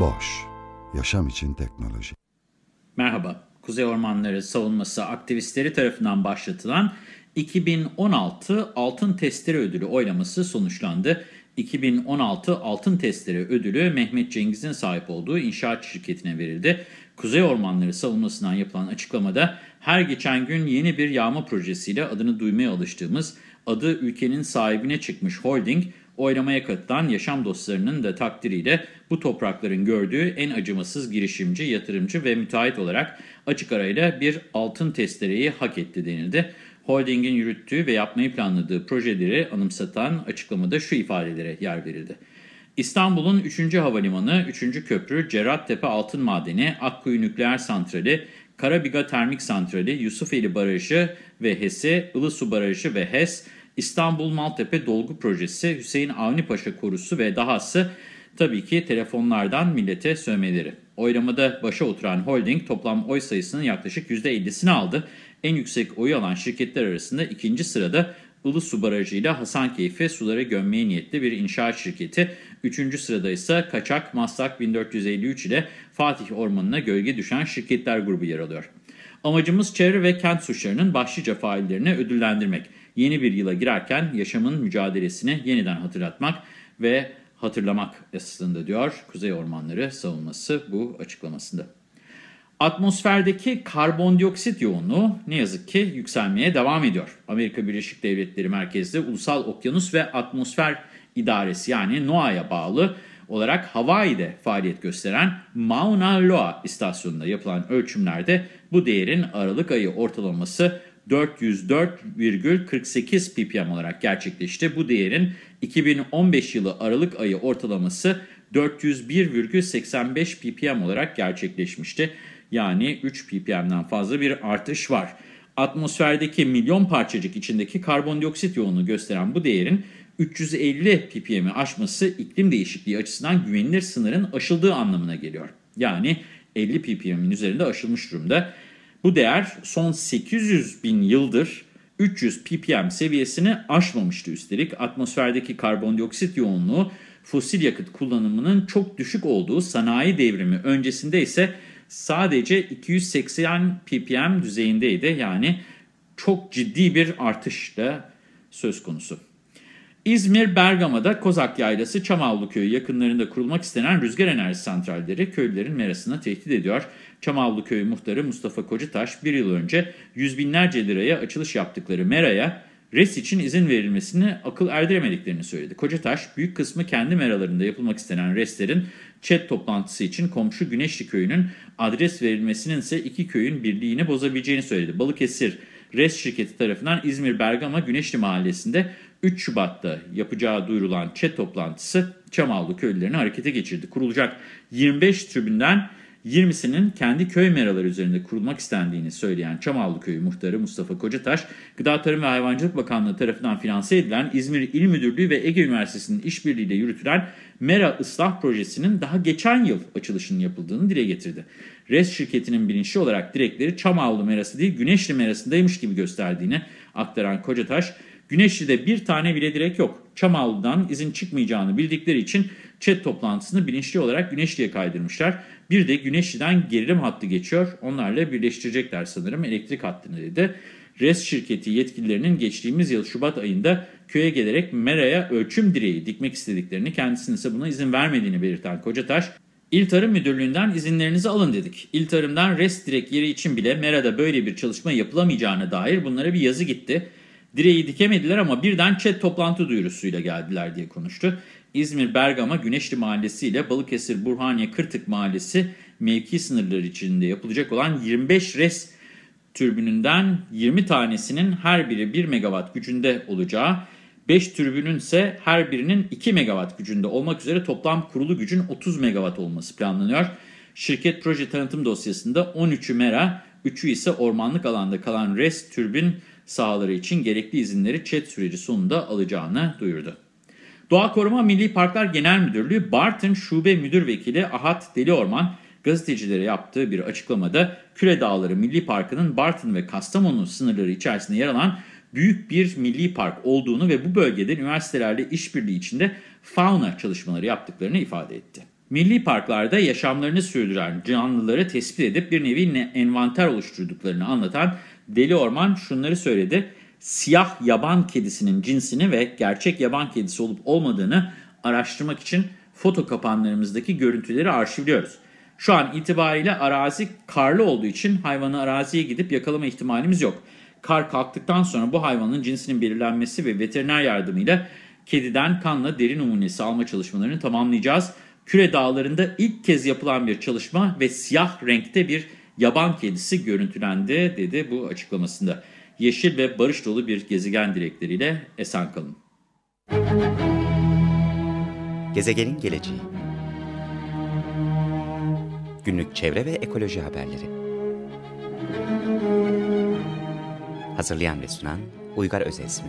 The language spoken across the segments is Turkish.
Boş, yaşam için teknoloji. Merhaba, Kuzey Ormanları Savunması aktivistleri tarafından başlatılan 2016 Altın Testere Ödülü oylaması sonuçlandı. 2016 Altın Testere Ödülü Mehmet Cengiz'in sahip olduğu inşaat şirketine verildi. Kuzey Ormanları savunmasından yapılan açıklamada her geçen gün yeni bir yağma projesiyle adını duymaya alıştığımız adı ülkenin sahibine çıkmış holding, oylamaya katılan yaşam dostlarının da takdiriyle bu toprakların gördüğü en acımasız girişimci, yatırımcı ve müteahhit olarak açık arayla bir altın testereyi hak etti denildi. Holding'in yürüttüğü ve yapmayı planladığı projeleri anımsatan açıklamada şu ifadelere yer verildi. İstanbul'un 3. Havalimanı, 3. Köprü, Cerrahtepe Altın Madeni, Akkuyu Nükleer Santrali, Karabiga Termik Santrali, Yusufeli Barajı ve HES'i, Ilısu Barajı ve HES, İstanbul Maltepe Dolgu Projesi, Hüseyin Avni Paşa Korusu ve dahası tabii ki telefonlardan millete sövmeleri. Oylamada başa oturan holding toplam oy sayısının yaklaşık %50'sini aldı. En yüksek oyu alan şirketler arasında ikinci sırada Ilısu Barajı ile Hasankeyf'e suları gömmeye niyetli bir inşaat şirketi. Üçüncü sırada ise Kaçak, Maslak 1453 ile Fatih Ormanı'na gölge düşen şirketler grubu yer alıyor. Amacımız çevre ve kent suçlarının başlıca faillerini ödüllendirmek. Yeni bir yıla girerken yaşamın mücadelesini yeniden hatırlatmak ve hatırlamak aslında diyor Kuzey Ormanları Savunması bu açıklamasında. Atmosferdeki karbondioksit yoğunluğu ne yazık ki yükselmeye devam ediyor. Amerika Birleşik Devletleri merkezli Ulusal Okyanus ve Atmosfer İdaresi yani NOAA'ya bağlı olarak Hawaii'de faaliyet gösteren Mauna Loa istasyonunda yapılan ölçümlerde bu değerin Aralık ayı ortalaması 404,48 ppm olarak gerçekleşti. Bu değerin 2015 yılı Aralık ayı ortalaması 401,85 ppm olarak gerçekleşmişti. Yani 3 ppm'den fazla bir artış var. Atmosferdeki milyon parçacık içindeki karbondioksit yoğunluğu gösteren bu değerin 350 ppm'i aşması iklim değişikliği açısından güvenilir sınırın aşıldığı anlamına geliyor. Yani 50 ppm'in üzerinde aşılmış durumda. Bu değer son 800 bin yıldır 300 ppm seviyesini aşmamıştı üstelik. Atmosferdeki karbondioksit yoğunluğu fosil yakıt kullanımının çok düşük olduğu sanayi devrimi öncesinde ise sadece 280 ppm düzeyindeydi. Yani çok ciddi bir artışla söz konusu. İzmir Bergama'da Kozak Yaylası Çamavlu Köyü yakınlarında kurulmak istenen rüzgar enerji santralleri köylülerin merasını tehdit ediyor. Çamavlu Köyü muhtarı Mustafa Kocataş bir yıl önce yüz binlerce liraya açılış yaptıkları meraya res için izin verilmesini akıl erdiremediklerini söyledi. Kocataş büyük kısmı kendi meralarında yapılmak istenen reslerin chat toplantısı için komşu Güneşli Köyü'nün adres verilmesinin ise iki köyün birliğini bozabileceğini söyledi. Balıkesir Res şirketi tarafından İzmir Bergama Güneşli Mahallesi'nde 3 Şubat'ta yapacağı duyurulan chat toplantısı Çamavlu köylülerini harekete geçirdi. Kurulacak 25 tribünden 20'sinin kendi köy meraları üzerinde kurulmak istendiğini söyleyen Çamavlu Köyü muhtarı Mustafa Kocataş, Gıda Tarım ve Hayvancılık Bakanlığı tarafından finanse edilen İzmir İl Müdürlüğü ve Ege Üniversitesi'nin işbirliğiyle yürütülen Mera Islah Projesi'nin daha geçen yıl açılışının yapıldığını dile getirdi. RES şirketinin bilinçli olarak direkleri Çamavlu merası değil Güneşli merasındaymış gibi gösterdiğini aktaran Kocataş, Güneşli'de bir tane bile direk yok. Çamavlu'dan izin çıkmayacağını bildikleri için chat toplantısını bilinçli olarak Güneşli'ye kaydırmışlar. Bir de Güneşli'den gerilim hattı geçiyor. Onlarla birleştirecekler sanırım elektrik hattını dedi. RES şirketi yetkililerinin geçtiğimiz yıl Şubat ayında köye gelerek Mera'ya ölçüm direği dikmek istediklerini, kendisinin ise buna izin vermediğini belirten Kocataş, İl Tarım Müdürlüğü'nden izinlerinizi alın dedik. İl Tarım'dan RES direk yeri için bile Mera'da böyle bir çalışma yapılamayacağına dair bunlara bir yazı gitti. Direği dikemediler ama birden chat toplantı duyurusuyla geldiler diye konuştu. İzmir Bergama Güneşli Mahallesi ile Balıkesir Burhaniye Kırtık Mahallesi mevki sınırları içinde yapılacak olan 25 res türbününden 20 tanesinin her biri 1 megawatt gücünde olacağı 5 türbünün ise her birinin 2 megawatt gücünde olmak üzere toplam kurulu gücün 30 megawatt olması planlanıyor. Şirket proje tanıtım dosyasında 13'ü mera, 3'ü ise ormanlık alanda kalan RES türbin sahaları için gerekli izinleri ÇED süreci sonunda alacağını duyurdu. Doğa Koruma Milli Parklar Genel Müdürlüğü Bartın Şube Müdür Vekili Ahat Deliorman gazetecilere yaptığı bir açıklamada Küre Dağları Milli Parkı'nın Bartın ve Kastamonu sınırları içerisinde yer alan büyük bir milli park olduğunu ve bu bölgede üniversitelerle işbirliği içinde fauna çalışmaları yaptıklarını ifade etti. Milli parklarda yaşamlarını sürdüren canlıları tespit edip bir nevi envanter oluşturduklarını anlatan Deli Orman şunları söyledi. Siyah yaban kedisinin cinsini ve gerçek yaban kedisi olup olmadığını araştırmak için foto kapanlarımızdaki görüntüleri arşivliyoruz. Şu an itibariyle arazi karlı olduğu için hayvanı araziye gidip yakalama ihtimalimiz yok. Kar kalktıktan sonra bu hayvanın cinsinin belirlenmesi ve veteriner yardımıyla kediden kanla deri numunesi alma çalışmalarını tamamlayacağız. Küre dağlarında ilk kez yapılan bir çalışma ve siyah renkte bir yaban kedisi görüntülendi dedi bu açıklamasında. Yeşil ve barış dolu bir gezegen dilekleriyle esen kalın. Gezegenin geleceği Günlük çevre ve ekoloji haberleri Hazırlayan ve sunan Uygar Özesmi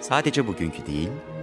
Sadece bugünkü değil,